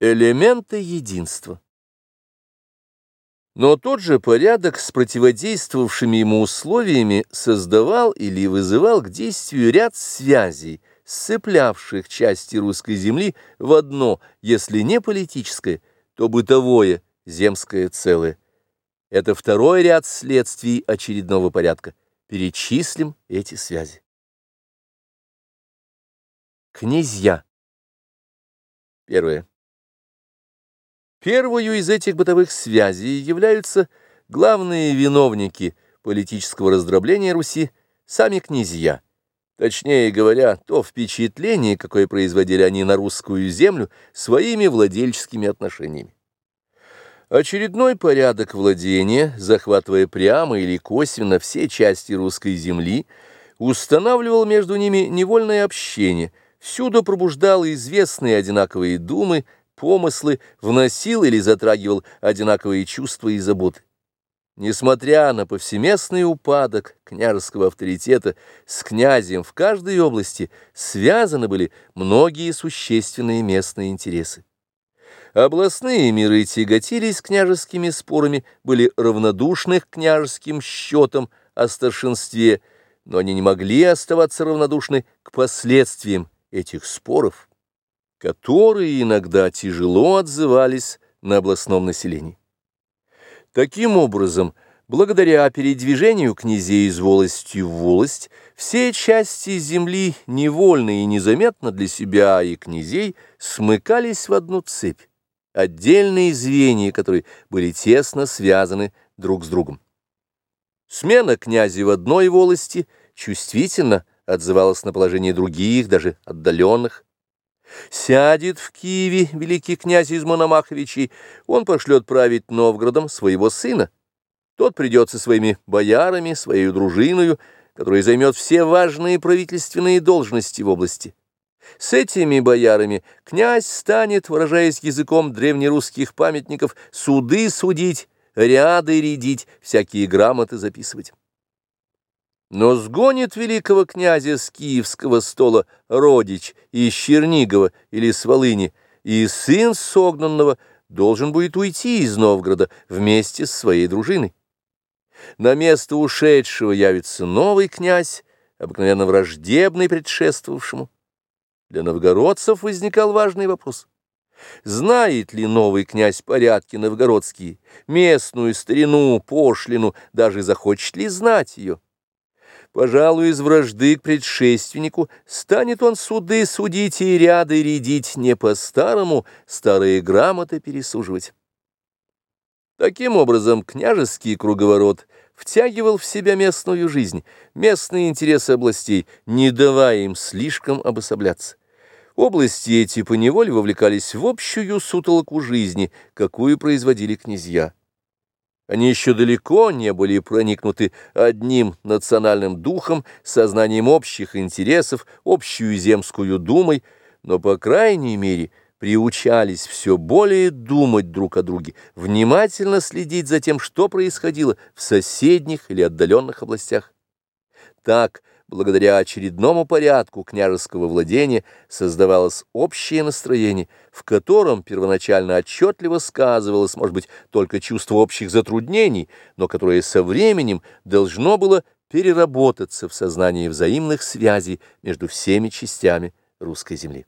Элементы единства. Но тот же порядок с противодействовавшими ему условиями создавал или вызывал к действию ряд связей, сцеплявших части русской земли в одно, если не политическое, то бытовое земское целое. Это второй ряд следствий очередного порядка. Перечислим эти связи. Князья. Первое. Первую из этих бытовых связей являются главные виновники политического раздробления Руси, сами князья. Точнее говоря, то впечатление, какое производили они на русскую землю своими владельческими отношениями. Очередной порядок владения, захватывая прямо или косвенно все части русской земли, устанавливал между ними невольное общение, всюду пробуждал известные одинаковые думы, помыслы, вносил или затрагивал одинаковые чувства и заботы. Несмотря на повсеместный упадок княжеского авторитета, с князем в каждой области связаны были многие существенные местные интересы. Областные миры тяготились княжескими спорами, были равнодушны к княжеским счетам о старшинстве, но они не могли оставаться равнодушны к последствиям этих споров которые иногда тяжело отзывались на областном населении. Таким образом, благодаря передвижению князей из волости в волость, все части земли невольно и незаметно для себя и князей смыкались в одну цепь, отдельные звенья, которые были тесно связаны друг с другом. Смена князя в одной волости чувствительно отзывалась на положение других, даже отдаленных, Сядет в Киеве великий князь из Мономаховичей, он пошлет править Новгородом своего сына. Тот придет со своими боярами, своей дружиною, которая займет все важные правительственные должности в области. С этими боярами князь станет, выражаясь языком древнерусских памятников, суды судить, ряды рядить, всякие грамоты записывать. Но сгонит великого князя с киевского стола родич из Чернигова или с Волыни, и сын согнанного должен будет уйти из Новгорода вместе с своей дружиной. На место ушедшего явится новый князь, обыкновенно враждебный предшествовавшему. Для новгородцев возникал важный вопрос. Знает ли новый князь порядки новгородские, местную старину, пошлину, даже захочет ли знать ее? Пожалуй, из вражды к предшественнику станет он суды судить и ряды рядить не по-старому, старые грамоты пересуживать. Таким образом, княжеский круговорот втягивал в себя местную жизнь, местные интересы областей, не давая им слишком обособляться. Области эти поневоле вовлекались в общую сутолоку жизни, какую производили князья. Они еще далеко не были проникнуты одним национальным духом, сознанием общих интересов, общую земскую думой, но, по крайней мере, приучались все более думать друг о друге, внимательно следить за тем, что происходило в соседних или отдаленных областях. Так, благодаря очередному порядку княжеского владения создавалось общее настроение, в котором первоначально отчетливо сказывалось, может быть, только чувство общих затруднений, но которое со временем должно было переработаться в сознании взаимных связей между всеми частями русской земли.